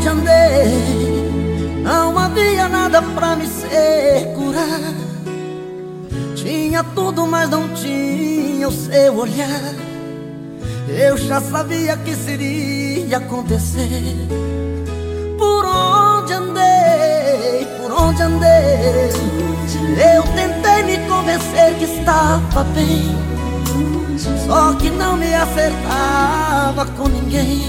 onde andei Não havia nada pra me segurar Tinha tudo, mas não tinha o seu olhar Eu já sabia que seria acontecer. Por onde andei, por onde andei? Eu tentei me convencer que estava bem. Só que não me acertava com ninguém.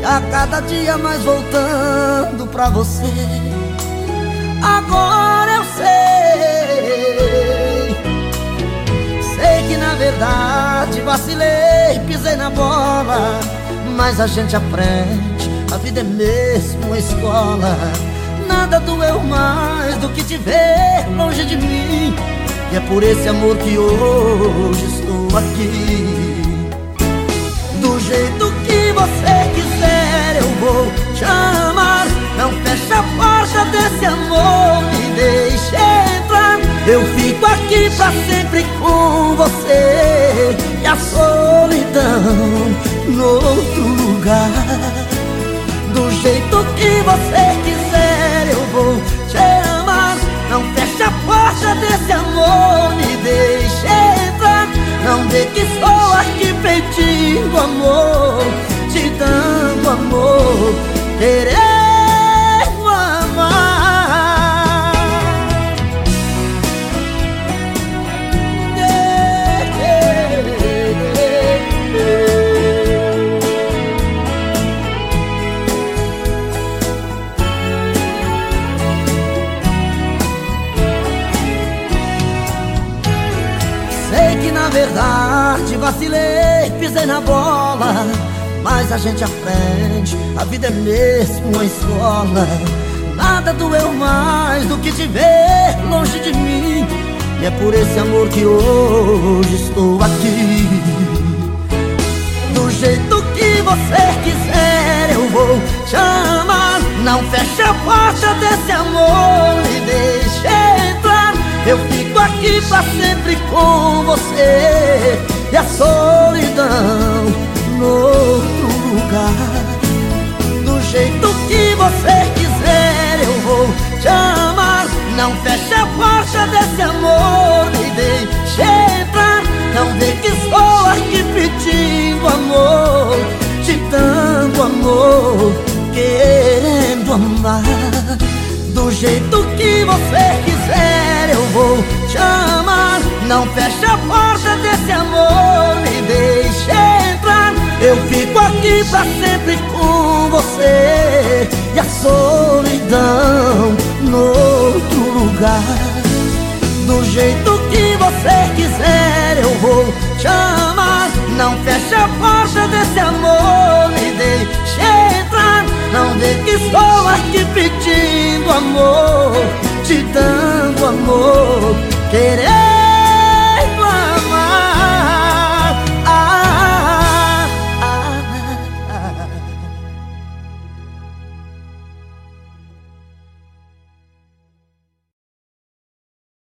E a cada dia mais voltando pra você. Agora eu sei. Sei que na verdade Mas a gente aprende, a vida é mesmo uma escola. Nada doeu mais do que te ver longe de mim. E é por esse amor que hoje estou aqui. Do jeito que você vou te amar. Não feche a porta desse amor, me deixe entrar. Eu fico aqui pra sempre com você você quiser eu vou te amar. Não feche a porta desse amor, me deixe entrar. Não vê que estou aqui pedindo amor Te dando amor. Querendo na verdade vacilei, pisei na bola. Mas a gente aprende, a vida é mesmo uma escola. Nada doeu mais do que te ver longe de mim. E é por esse amor que hoje estou aqui. Do jeito que você quiser eu vou te amar. Não feche a porta desse amor e deixe entrar. Eu fico aqui pra sempre com você E a solidão no outro lugar. Do jeito que você quiser eu vou te amar. Não feche a porta desse amor e deixe entrar. Não vê que estou aqui pedindo amor Te dando amor, querendo amar. Do jeito que você quiser eu vou te amar Não feche a porta desse amor e deixe eu fico aqui pra sempre com você E a solidão no outro lugar. Do jeito que você quiser eu vou te amar. Não feche a porta desse amor Me deixe Querer